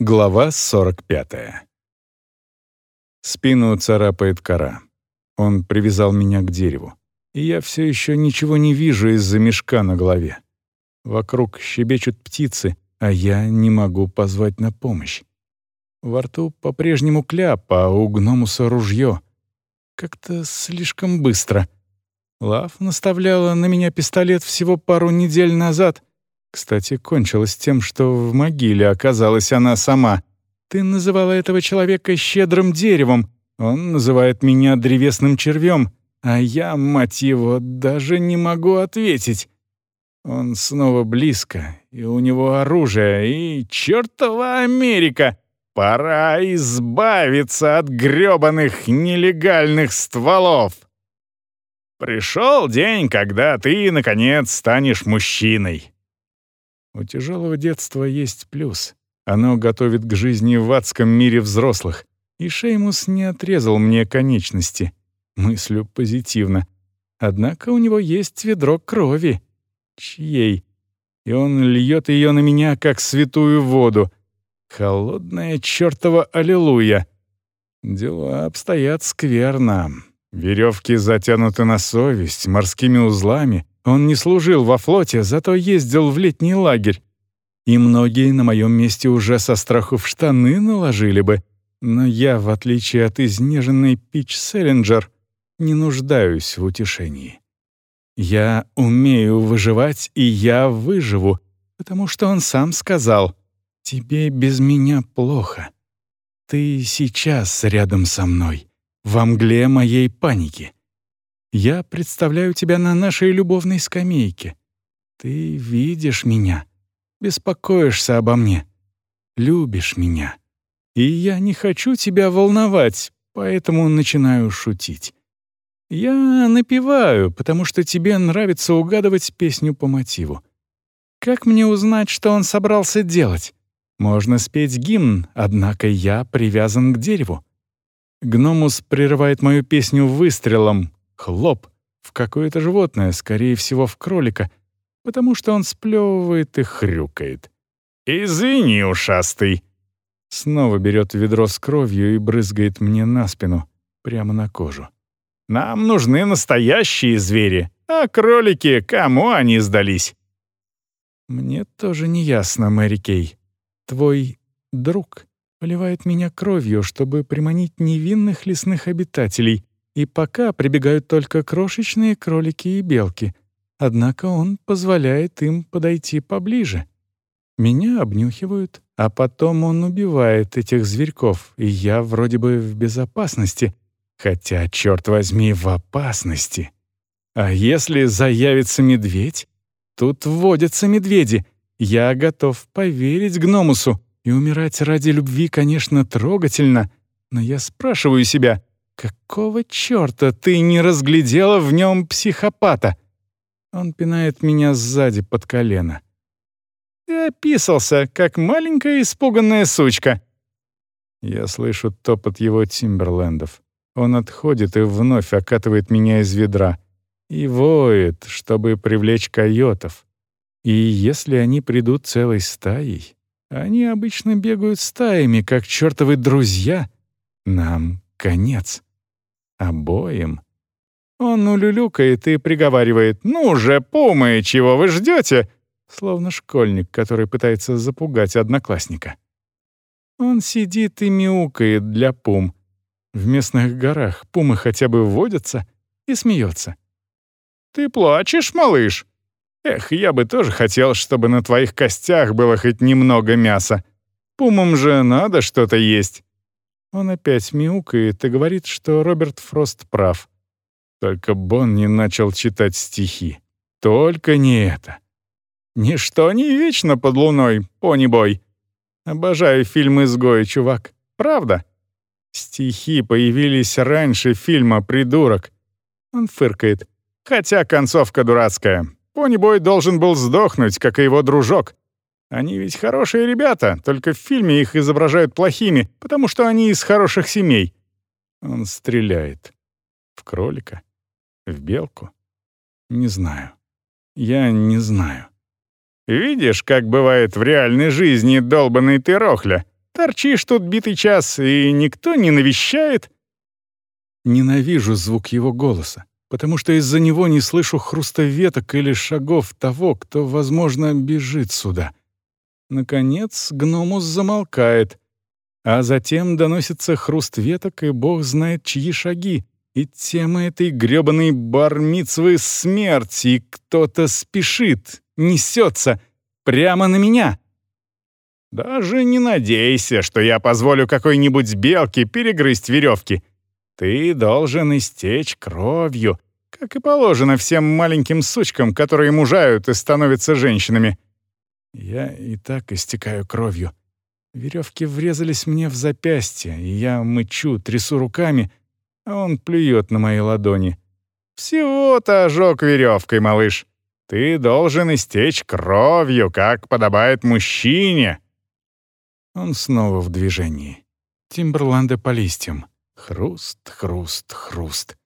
Глава 45. Спину царапает кора. Он привязал меня к дереву. И я все еще ничего не вижу из-за мешка на голове. Вокруг щебечут птицы, а я не могу позвать на помощь. Во рту по-прежнему кляп, а у гномуса ружье. Как-то слишком быстро. Лав наставляла на меня пистолет всего пару недель назад — кстати, кончилось тем, что в могиле оказалась она сама. Ты называла этого человека щедрым деревом, он называет меня древесным червем, а я, мать его, даже не могу ответить. Он снова близко, и у него оружие, и чертова Америка! Пора избавиться от грёбаных нелегальных стволов! Пришел день, когда ты, наконец, станешь мужчиной. У тяжелого детства есть плюс. Оно готовит к жизни в адском мире взрослых. И Шеймус не отрезал мне конечности. Мыслю позитивно. Однако у него есть ведро крови. Чьей? И он льет ее на меня, как святую воду. Холодная чертова аллилуйя. Дела обстоят скверно. Веревки затянуты на совесть, морскими узлами, он не служил во флоте, зато ездил в летний лагерь. И многие на моем месте уже со страху в штаны наложили бы. Но я, в отличие от изнеженной Пич Селлинджер, не нуждаюсь в утешении. Я умею выживать, и я выживу, потому что он сам сказал, «Тебе без меня плохо. Ты сейчас рядом со мной, во мгле моей паники. Я представляю тебя на нашей любовной скамейке. Ты видишь меня, беспокоишься обо мне, любишь меня. И я не хочу тебя волновать, поэтому начинаю шутить. Я напеваю, потому что тебе нравится угадывать песню по мотиву. Как мне узнать, что он собрался делать? Можно спеть гимн, однако я привязан к дереву. Гномус прерывает мою песню выстрелом, Хлоп в какое-то животное, скорее всего, в кролика, потому что он сплевывает и хрюкает. «Извини, ушастый!» Снова берет ведро с кровью и брызгает мне на спину, прямо на кожу. «Нам нужны настоящие звери, а кролики, кому они сдались?» «Мне тоже не ясно, Мэри Кей. Твой друг поливает меня кровью, чтобы приманить невинных лесных обитателей, и пока прибегают только крошечные кролики и белки. Однако он позволяет им подойти поближе. Меня обнюхивают, а потом он убивает этих зверьков, и я вроде бы в безопасности. Хотя, черт возьми, в опасности. А если заявится медведь? Тут водятся медведи. Я готов поверить Гномусу. И умирать ради любви, конечно, трогательно. Но я спрашиваю себя, «Какого чёрта ты не разглядела в нём психопата?» Он пинает меня сзади под колено. «Ты описался, как маленькая испуганная сучка». Я слышу топот его тимберлендов. Он отходит и вновь окатывает меня из ведра. И воет, чтобы привлечь койотов. И если они придут целой стаей, они обычно бегают стаями, как чертовы друзья, нам конец. Обоим. Он улюлюкает и приговаривает «Ну же, пумы, чего вы ждете?» Словно школьник, который пытается запугать одноклассника. Он сидит и мяукает для пум. В местных горах пумы хотя бы водятся и смеется. «Ты плачешь, малыш?» «Эх, я бы тоже хотел, чтобы на твоих костях было хоть немного мяса. Пумам же надо что-то есть». Он опять мяукает и говорит, что Роберт Фрост прав. Только Бон не начал читать стихи. Только не это. «Ничто не вечно под луной, пони-бой». Обожаю фильм «Изгой», чувак. Правда? Стихи появились раньше фильма «Придурок». Он фыркает. Хотя концовка дурацкая. Пони-бой должен был сдохнуть, как и его дружок. Они ведь хорошие ребята, только в фильме их изображают плохими, потому что они из хороших семей. Он стреляет. В кролика? В белку? Не знаю. Я не знаю. Видишь, как бывает в реальной жизни долбанный ты рохля? Торчишь тут битый час, и никто не навещает». Ненавижу звук его голоса, потому что из-за него не слышу хруста веток или шагов того, кто, возможно, бежит сюда. Наконец гномус замолкает, а затем доносится хруст веток, и бог знает, чьи шаги. И тема этой грёбаной бармицвы смерть, и кто-то спешит, несется прямо на меня. Даже не надейся, что я позволю какой-нибудь белке перегрызть веревки. Ты должен истечь кровью, как и положено всем маленьким сучкам, которые мужают и становятся женщинами. Я и так истекаю кровью. Веревки врезались мне в запястье, и я мычу, трясу руками, а он плюет на мои ладони. «Всего-то ожог веревкой, малыш. Ты должен истечь кровью, как подобает мужчине». Он снова в движении. Тимберланды по листьям. Хруст, хруст, хруст.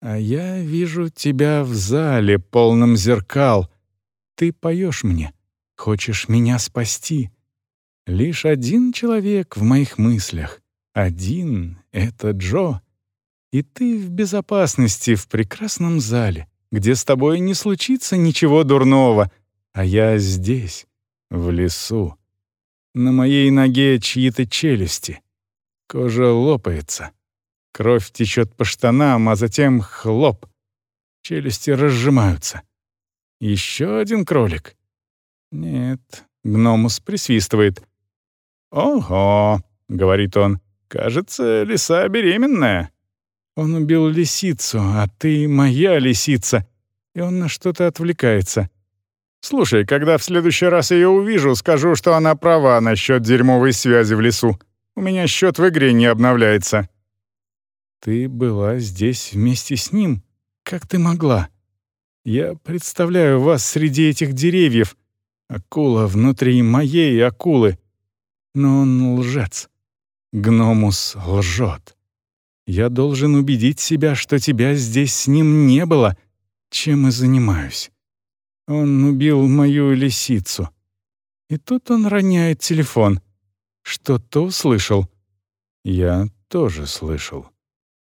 А я вижу тебя в зале, полном зеркал. Ты поешь мне, хочешь меня спасти. Лишь один человек в моих мыслях. Один — это Джо. И ты в безопасности в прекрасном зале, где с тобой не случится ничего дурного, а я здесь, в лесу. На моей ноге чьи-то челюсти. Кожа лопается. Кровь течет по штанам, а затем хлоп. Челюсти разжимаются. Еще один кролик. Нет, гномус присвистывает. «Ого», — говорит он, — «кажется, лиса беременная». Он убил лисицу, а ты моя лисица. И он на что-то отвлекается. Слушай, когда в следующий раз ее увижу, скажу, что она права насчет дерьмовой связи в лесу. У меня счет в игре не обновляется. Ты была здесь вместе с ним? Как ты могла? Я представляю вас среди этих деревьев. Акула внутри моей акулы. Но он лжец. Гномус лжет. Я должен убедить себя, что тебя здесь с ним не было, чем и занимаюсь. Он убил мою лисицу. И тут он роняет телефон. Что-то услышал. Я тоже слышал.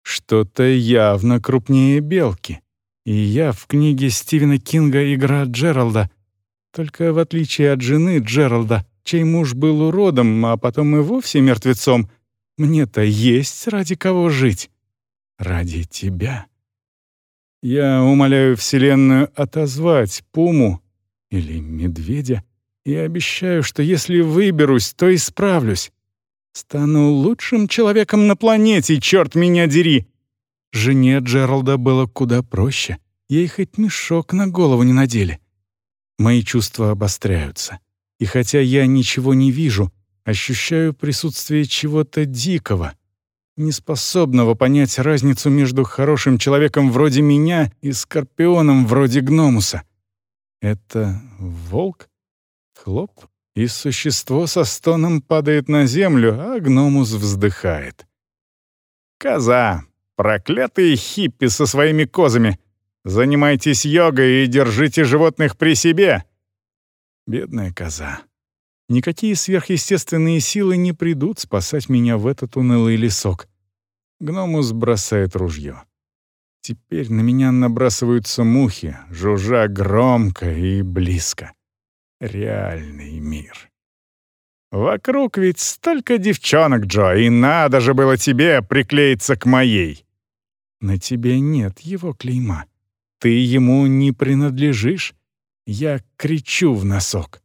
Что-то явно крупнее белки. И я в книге Стивена Кинга «Игра Джералда». Только в отличие от жены Джералда, чей муж был уродом, а потом и вовсе мертвецом, мне-то есть ради кого жить. Ради тебя. Я умоляю Вселенную отозвать Пуму или Медведя и обещаю, что если выберусь, то исправлюсь. Стану лучшим человеком на планете, черт меня дери!» Жене Джералда было куда проще. Ей хоть мешок на голову не надели. Мои чувства обостряются. И хотя я ничего не вижу, ощущаю присутствие чего-то дикого, неспособного понять разницу между хорошим человеком вроде меня и скорпионом вроде Гномуса. Это волк? Хлоп? и существо со стоном падает на землю, а гномус вздыхает. «Коза! Проклятые хиппи со своими козами! Занимайтесь йогой и держите животных при себе!» Бедная коза. Никакие сверхъестественные силы не придут спасать меня в этот унылый лесок. Гномус бросает ружье. Теперь на меня набрасываются мухи, жужжа громко и близко реальный мир. Вокруг ведь столько девчонок, Джо, и надо же было тебе приклеиться к моей. На тебе нет его клейма. Ты ему не принадлежишь. Я кричу в носок.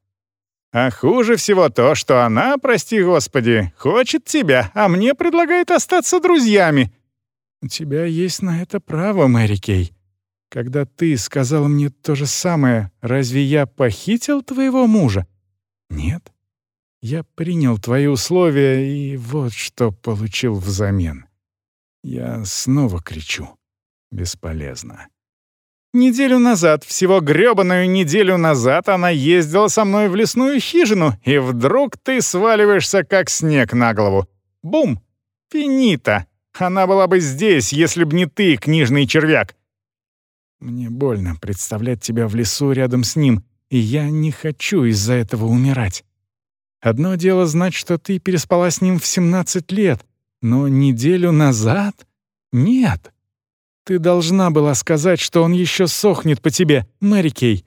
А хуже всего то, что она, прости господи, хочет тебя, а мне предлагает остаться друзьями. У тебя есть на это право, Мэри Кей. Когда ты сказала мне то же самое, разве я похитил твоего мужа? Нет. Я принял твои условия и вот что получил взамен. Я снова кричу. Бесполезно. Неделю назад, всего грёбаную неделю назад, она ездила со мной в лесную хижину, и вдруг ты сваливаешься, как снег на голову. Бум! Финита! Она была бы здесь, если б не ты, книжный червяк. Мне больно представлять тебя в лесу рядом с ним, и я не хочу из-за этого умирать. Одно дело знать, что ты переспала с ним в 17 лет, но неделю назад — нет. Ты должна была сказать, что он еще сохнет по тебе, Мэри Кей.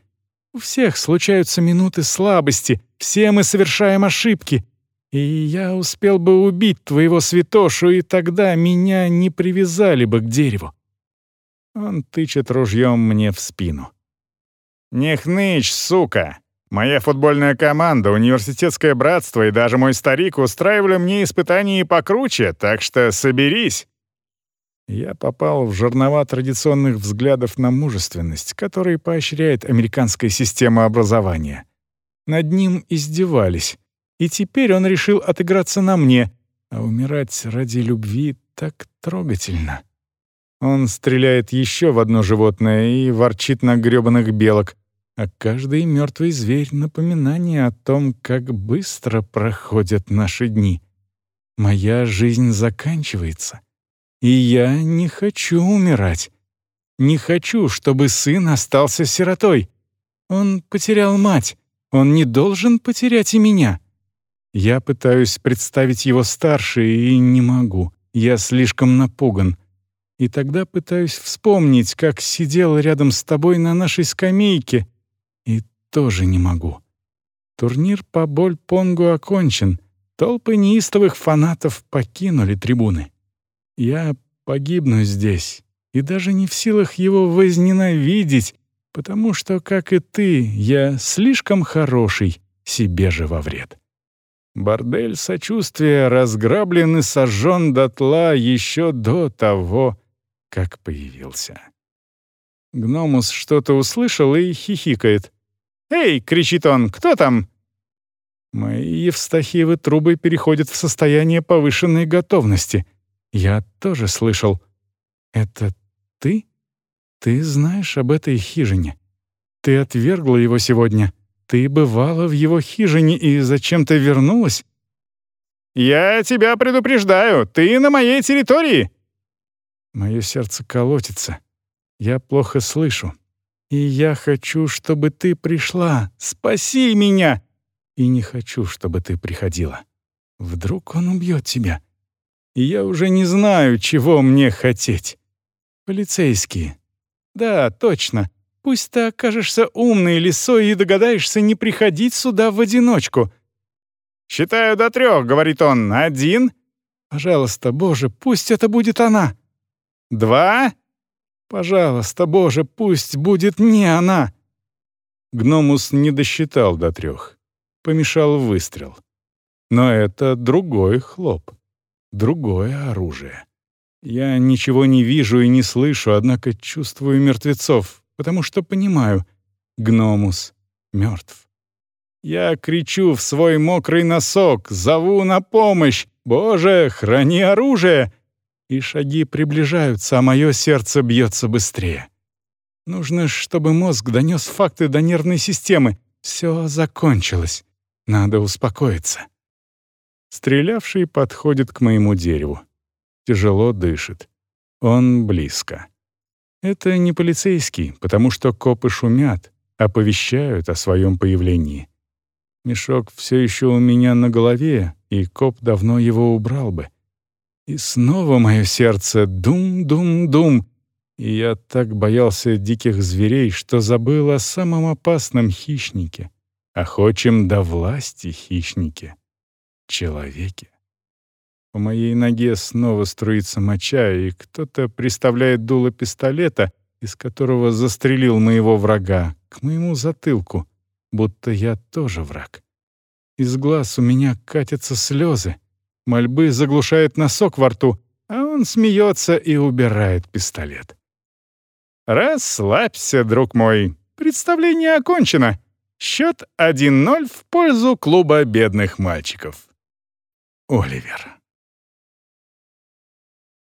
У всех случаются минуты слабости, все мы совершаем ошибки. И я успел бы убить твоего святошу, и тогда меня не привязали бы к дереву. Он тычет ружьем мне в спину. «Не хнычь, сука! Моя футбольная команда, университетское братство и даже мой старик устраивали мне испытания и покруче, так что соберись!» Я попал в жернова традиционных взглядов на мужественность, которые поощряет американская система образования. Над ним издевались, и теперь он решил отыграться на мне, а умирать ради любви так трогательно. Он стреляет еще в одно животное и ворчит на грёбаных белок, а каждый мертвый зверь — напоминание о том, как быстро проходят наши дни. Моя жизнь заканчивается, и я не хочу умирать. Не хочу, чтобы сын остался сиротой. Он потерял мать, он не должен потерять и меня. Я пытаюсь представить его старше и не могу. Я слишком напуган. И тогда пытаюсь вспомнить, как сидел рядом с тобой на нашей скамейке, и тоже не могу. Турнир по боль-понгу окончен. Толпы неистовых фанатов покинули трибуны. Я погибну здесь и даже не в силах его возненавидеть, потому что, как и ты, я слишком хороший себе же во вред. Бордель сочувствия разграблен и сожжен дотла еще до того, как появился. Гномус что-то услышал и хихикает. «Эй!» — кричит он. «Кто там?» Мои Евстахиевы трубы переходят в состояние повышенной готовности. Я тоже слышал. «Это ты? Ты знаешь об этой хижине. Ты отвергла его сегодня. Ты бывала в его хижине и зачем-то вернулась?» «Я тебя предупреждаю, ты на моей территории!» Мое сердце колотится. Я плохо слышу. И я хочу, чтобы ты пришла. Спаси меня! И не хочу, чтобы ты приходила. Вдруг он убьет тебя. И я уже не знаю, чего мне хотеть. Полицейские. Да, точно. Пусть ты окажешься умной лисой и догадаешься не приходить сюда в одиночку. «Считаю до трех», — говорит он. «Один?» «Пожалуйста, Боже, пусть это будет она». «Два?» «Пожалуйста, Боже, пусть будет не она!» Гномус не досчитал до трех. Помешал выстрел. Но это другой хлоп. Другое оружие. Я ничего не вижу и не слышу, однако чувствую мертвецов, потому что понимаю, Гномус мертв. Я кричу в свой мокрый носок, зову на помощь. «Боже, храни оружие!» и шаги приближаются, а мое сердце бьется быстрее. Нужно, чтобы мозг донес факты до нервной системы. Все закончилось. Надо успокоиться. Стрелявший подходит к моему дереву. Тяжело дышит. Он близко. Это не полицейский, потому что копы шумят, оповещают о своем появлении. Мешок все еще у меня на голове, и коп давно его убрал бы. И снова мое сердце дум-дум-дум, и я так боялся диких зверей, что забыл о самом опасном хищнике, охочем до власти хищнике — человеке. По моей ноге снова струится моча, и кто-то приставляет дуло пистолета, из которого застрелил моего врага, к моему затылку, будто я тоже враг. Из глаз у меня катятся слезы, Мольбы заглушает носок во рту, а он смеется и убирает пистолет. «Расслабься, друг мой. Представление окончено. Счет 1-0 в пользу клуба бедных мальчиков». Оливер.